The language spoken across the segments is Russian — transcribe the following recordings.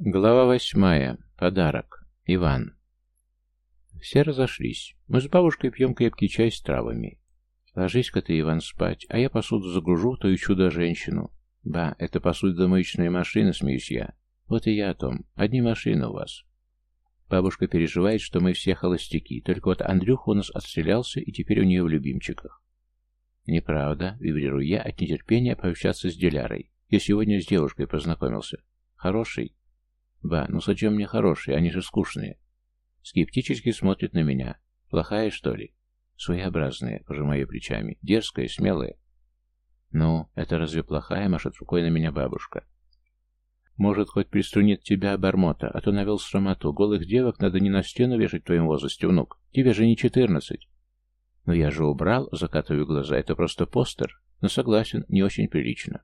Глава восьмая. Подарок. Иван. Все разошлись. Мы с бабушкой пьем крепкий чай с травами. Ложись-ка ты, Иван, спать, а я посуду загружу, то и чудо-женщину. Ба, это посудомоечная машина, смеюсь я. Вот и я о том. Одни машины у вас. Бабушка переживает, что мы все холостяки, только вот Андрюха у нас отстрелялся, и теперь у нее в любимчиках. Неправда, вибрирую я от нетерпения пообщаться с Дилярой. Я сегодня с девушкой познакомился. Хороший? Ба, ну зачем мне хорошие, они же скучные. Скептически смотрит на меня. Плохая, что ли? Своеобразная, пожимаю плечами. Дерзкая, смелая. Ну, это разве плохая, машет рукой на меня бабушка. Может, хоть приструнит тебя обормота, а то навел срамоту. Голых девок надо не на стену вешать в твоем возрасте, внук. Тебе же не четырнадцать. Но я же убрал, закатываю глаза, это просто постер. Но согласен, не очень прилично.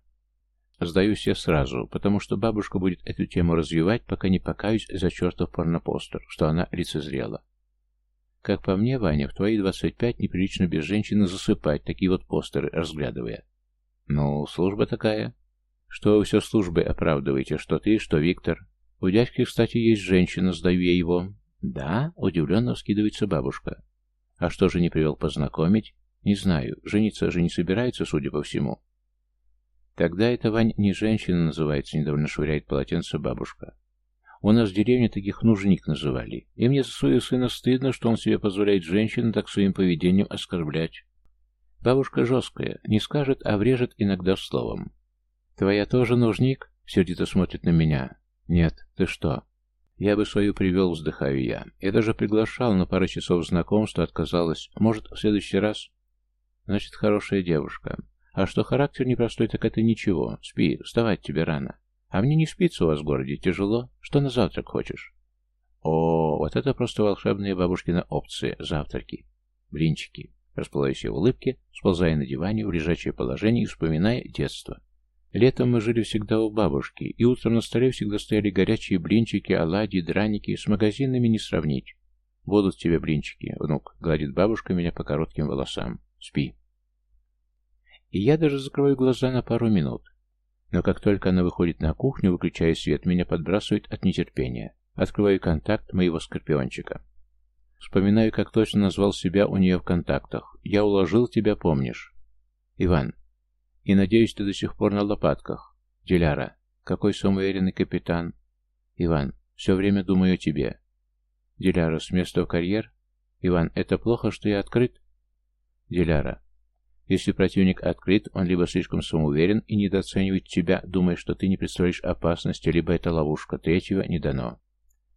Сдаюсь я сразу, потому что бабушка будет эту тему развивать, пока не покаюсь за чертов порнопостер, что она лицезрела. Как по мне, Ваня, в твои двадцать пять неприлично без женщины засыпать, такие вот постеры разглядывая. Ну, служба такая. Что вы все службы оправдываете, что ты, что Виктор. У дядьки, кстати, есть женщина, сдаю я его. Да? Удивленно вскидывается бабушка. А что же не привел познакомить? Не знаю. Жениться же не собирается, судя по всему. Тогда это, Вань, не женщина называется, недовольно швыряет полотенце бабушка. У нас в деревне таких нужник называли. И мне за своего сына стыдно, что он себе позволяет женщину так своим поведением оскорблять. Бабушка жесткая, не скажет, а врежет иногда словом. «Твоя тоже нужник?» — сердито смотрит на меня. «Нет, ты что?» «Я бы свою привел», — вздыхаю я. «Я даже приглашал на пару часов знакомства, отказалась. Может, в следующий раз?» «Значит, хорошая девушка. А что характер непростой, так это ничего. Спи, вставать тебе рано. А мне не спится у вас в городе, тяжело. Что на завтрак хочешь? О, вот это просто волшебная бабушкина опция. Завтраки. Блинчики. Расплываюсь в улыбке, сползая на диване в лежачее положение и вспоминая детство. Летом мы жили всегда у бабушки, и утром на столе всегда стояли горячие блинчики, оладьи, драники, с магазинами не сравнить. Будут тебе блинчики, внук, гладит бабушка меня по коротким волосам. Спи. И я даже закрываю глаза на пару минут. Но как только она выходит на кухню, выключая свет, меня подбрасывает от нетерпения. Открываю контакт моего скорпиончика. Вспоминаю, как точно назвал себя у нее в контактах. «Я уложил тебя, помнишь?» «Иван. И надеюсь, ты до сих пор на лопатках. Диляра. Какой самоуверенный капитан?» «Иван. Все время думаю о тебе». Диляра. С места в карьер?» «Иван. Это плохо, что я открыт?» Диляра. Если противник открыт, он либо слишком самоуверен и недооценивает тебя, думая, что ты не представляешь опасности, либо это ловушка. Третьего не дано.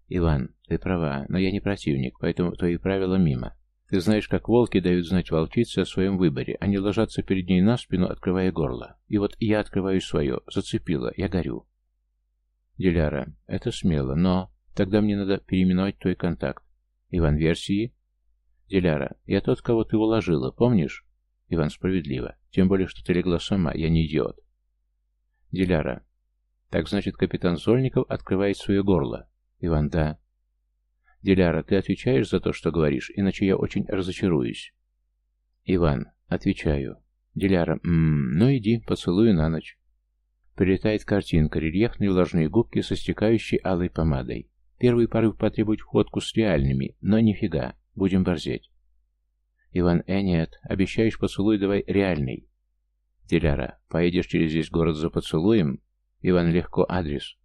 Иван, ты права, но я не противник, поэтому твои правила мимо. Ты знаешь, как волки дают знать волчице о своем выборе. Они ложатся перед ней на спину, открывая горло. И вот я открываю свое. Зацепило. Я горю. Диляра, это смело, но... Тогда мне надо переименовать твой контакт. Иван, версии? Диляра, я тот, кого ты уложила, помнишь? Иван, справедливо. Тем более, что ты легла сама, я не идиот. Диляра. Так значит, капитан Зольников открывает свое горло. Иван, да. Диляра, ты отвечаешь за то, что говоришь, иначе я очень разочаруюсь. Иван, отвечаю. Диляра, ммм, ну иди, поцелую на ночь. Прилетает картинка, рельефные влажные губки со стекающей алой помадой. Первый порыв потребует входку с реальными, но нифига, будем борзеть. Иван, э, нет, обещаешь поцелуй давай реальный. Диляра, поедешь через весь город за поцелуем? Иван, легко адрес.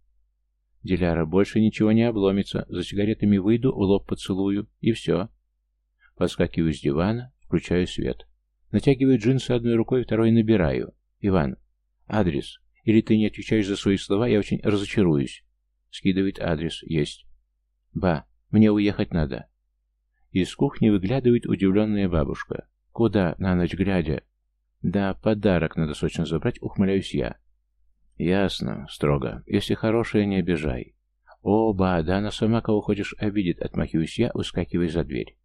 Диляра, больше ничего не обломится, за сигаретами выйду, в лоб поцелую, и все. Подскакиваю с дивана, включаю свет. Натягиваю джинсы одной рукой, второй набираю. Иван, адрес. Или ты не отвечаешь за свои слова, я очень разочаруюсь. Скидывает адрес, есть. Ба, мне уехать надо. Из кухни выглядывает удивленная бабушка. «Куда, на ночь глядя?» «Да, подарок надо срочно забрать», — ухмыляюсь я. «Ясно, строго. Если хорошее, не обижай». «О, ба, да она сама кого хочешь обидит», — отмахиваюсь я, выскакивая за дверь.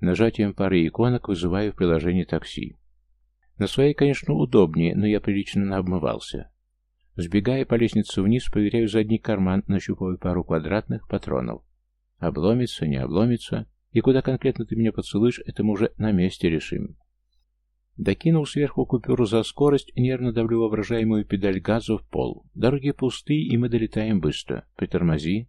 Нажатием пары иконок вызываю в приложении такси. На своей, конечно, удобнее, но я прилично обмывался. Сбегая по лестнице вниз, проверяю задний карман, нащупываю пару квадратных патронов. Обломится, не обломится. И куда конкретно ты меня поцелуешь, это мы уже на месте решим. Докинул сверху купюру за скорость, нервно давлю воображаемую педаль газа в пол. Дороги пустые, и мы долетаем быстро. Притормози.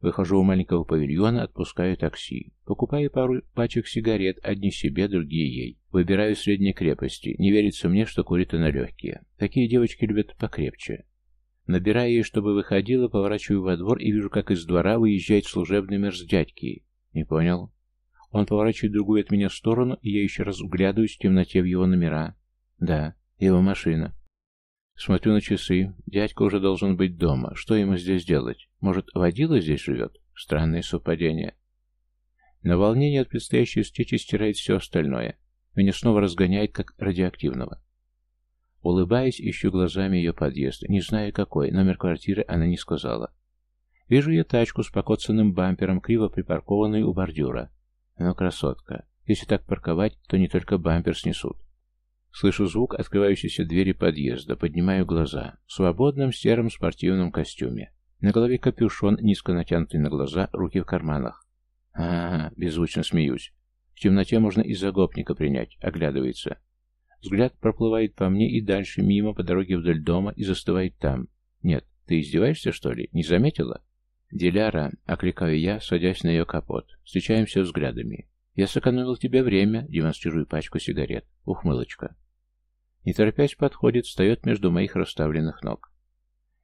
Выхожу у маленького павильона, отпускаю такси. Покупаю пару пачек сигарет, одни себе, другие ей. Выбираю средней крепости. Не верится мне, что курит она легкие. Такие девочки любят покрепче. Набирая ей, чтобы выходила, поворачиваю во двор и вижу, как из двора выезжает служебный мерз дядьки. Не понял? Он поворачивает другую от меня сторону, и я еще раз вглядываюсь в темноте в его номера. Да, его машина. Смотрю на часы. Дядька уже должен быть дома. Что ему здесь делать? Может, водила здесь живет? Странное совпадение. На волнение от предстоящей встречи стирает все остальное. Меня снова разгоняет, как радиоактивного. Улыбаясь, ищу глазами ее подъезд. Не знаю какой, номер квартиры она не сказала. Вижу я тачку с покоцанным бампером, криво припаркованную у бордюра. Но красотка. Если так парковать, то не только бампер снесут. Слышу звук открывающейся двери подъезда, поднимаю глаза. В свободном сером спортивном костюме. На голове капюшон, низко натянутый на глаза, руки в карманах. а, -а, -а беззвучно смеюсь. В темноте можно и за гопника принять, оглядывается. Взгляд проплывает по мне и дальше, мимо, по дороге вдоль дома, и застывает там. Нет, ты издеваешься, что ли? Не заметила? «Диляра», — окликаю я, садясь на ее капот. Встречаемся взглядами. «Я сэкономил тебе время», — демонстрирую пачку сигарет. Ухмылочка. Не торопясь подходит, встает между моих расставленных ног.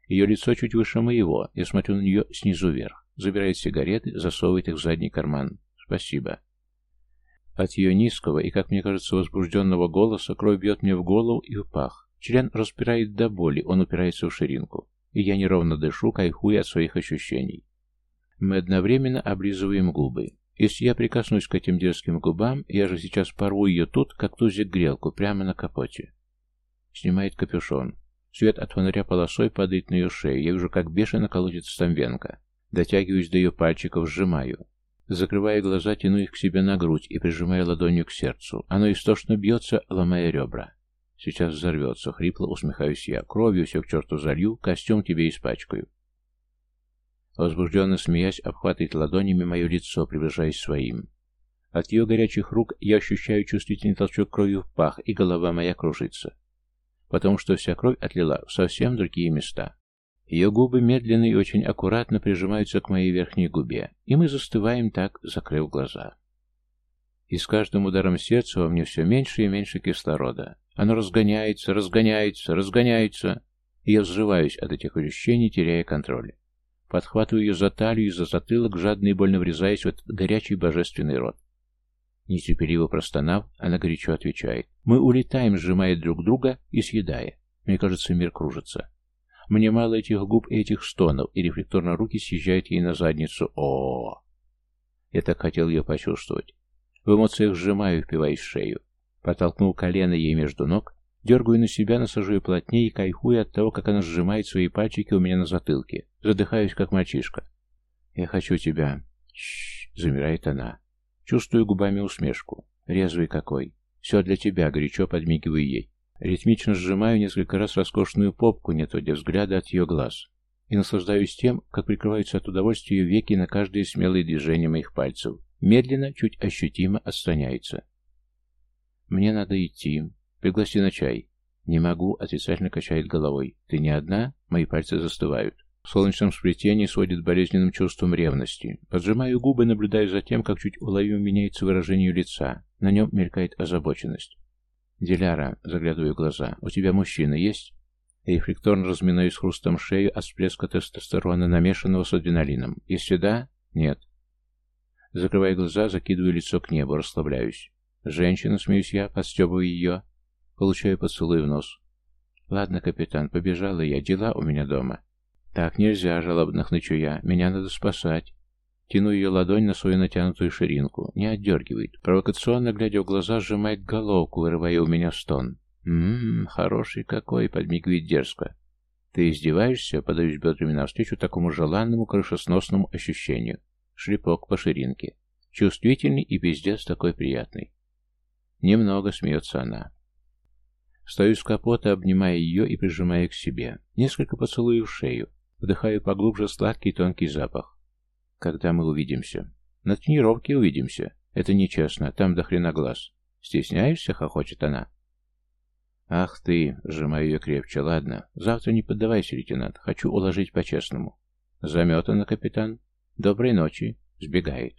Ее лицо чуть выше моего, я смотрю на нее снизу вверх. Забирает сигареты, засовывает их в задний карман. «Спасибо». От ее низкого и, как мне кажется, возбужденного голоса кровь бьет мне в голову и в пах. Член распирает до боли, он упирается в ширинку. И я неровно дышу, кайфуя от своих ощущений. Мы одновременно облизываем губы. Если я прикоснусь к этим дерзким губам, я же сейчас порву ее тут, как тузик грелку, прямо на капоте. Снимает капюшон. Свет от фонаря полосой падает на ее шею. Я вижу, как бешено колотится Стамвенко. Дотягиваюсь до ее пальчиков, сжимаю. Закрывая глаза, тяну их к себе на грудь и прижимая ладонью к сердцу. Оно истошно бьется, ломая ребра. Сейчас взорвется, хрипло усмехаюсь я. Кровью все к черту залью, костюм тебе испачкаю. Возбужденно смеясь, обхватывает ладонями мое лицо, приближаясь своим. От ее горячих рук я ощущаю чувствительный толчок крови в пах, и голова моя кружится. Потому что вся кровь отлила в совсем другие места. Ее губы медленно и очень аккуратно прижимаются к моей верхней губе, и мы застываем так, закрыв глаза. И с каждым ударом сердца во мне все меньше и меньше кислорода. Оно разгоняется, разгоняется, разгоняется, и я взрываюсь от этих ощущений, теряя контроль. Подхватываю ее за талию и за затылок, жадно и больно врезаясь в этот горячий божественный рот. Нетерпеливо простонав, она горячо отвечает. Мы улетаем, сжимая друг друга и съедая. Мне кажется, мир кружится. Мне мало этих губ и этих стонов, и рефлекторно руки съезжают ей на задницу. О, -о, Я так хотел ее почувствовать. В эмоциях сжимаю, впиваясь в шею. Потолкнул колено ей между ног, дергаю на себя, насажу плотнее и кайфую от того, как она сжимает свои пальчики у меня на затылке. Задыхаюсь, как мальчишка. «Я хочу тебя». Чш, замирает она. Чувствую губами усмешку. Резвый какой. Все для тебя, горячо подмигиваю ей. Ритмично сжимаю несколько раз роскошную попку, не отводя взгляда от ее глаз. И наслаждаюсь тем, как прикрываются от удовольствия ее веки на каждое смелое движение моих пальцев. Медленно, чуть ощутимо отстраняется. «Мне надо идти. Пригласи на чай». «Не могу», — отрицательно качает головой. «Ты не одна?» Мои пальцы застывают. В солнечном сплетении сводит болезненным чувством ревности. Поджимаю губы, наблюдаю за тем, как чуть уловимо меняется выражение лица. На нем мелькает озабоченность. «Диляра», — заглядываю в глаза, — «у тебя мужчина есть?» Рефлекторно разминаюсь хрустом шею от всплеска тестостерона, намешанного с адреналином. Если да, нет. Закрывая глаза, закидываю лицо к небу, расслабляюсь. Женщина, смеюсь я, подстебываю ее. Получаю поцелуй в нос. Ладно, капитан, побежала я, дела у меня дома. Так нельзя, жалобно хнычу я, меня надо спасать. Тяну ее ладонь на свою натянутую ширинку. Не отдергивает. Провокационно, глядя в глаза, сжимает головку, вырывая у меня стон. «Ммм, хороший какой!» — подмигивает дерзко. «Ты издеваешься?» — подаюсь бедрами навстречу такому желанному крышесносному ощущению. Шлепок по ширинке. Чувствительный и пиздец такой приятный. Немного смеется она. Стою с капота, обнимая ее и прижимая к себе. Несколько поцелуев в шею. Вдыхаю поглубже сладкий тонкий запах. Когда мы увидимся? На тренировке увидимся. Это нечестно, там до хрена глаз. «Стесняешься?» — хохочет она. «Ах ты!» — сжимаю ее крепче. «Ладно, завтра не поддавайся, лейтенант. Хочу уложить по-честному». «Заметано, капитан. Доброй ночи». Сбегает.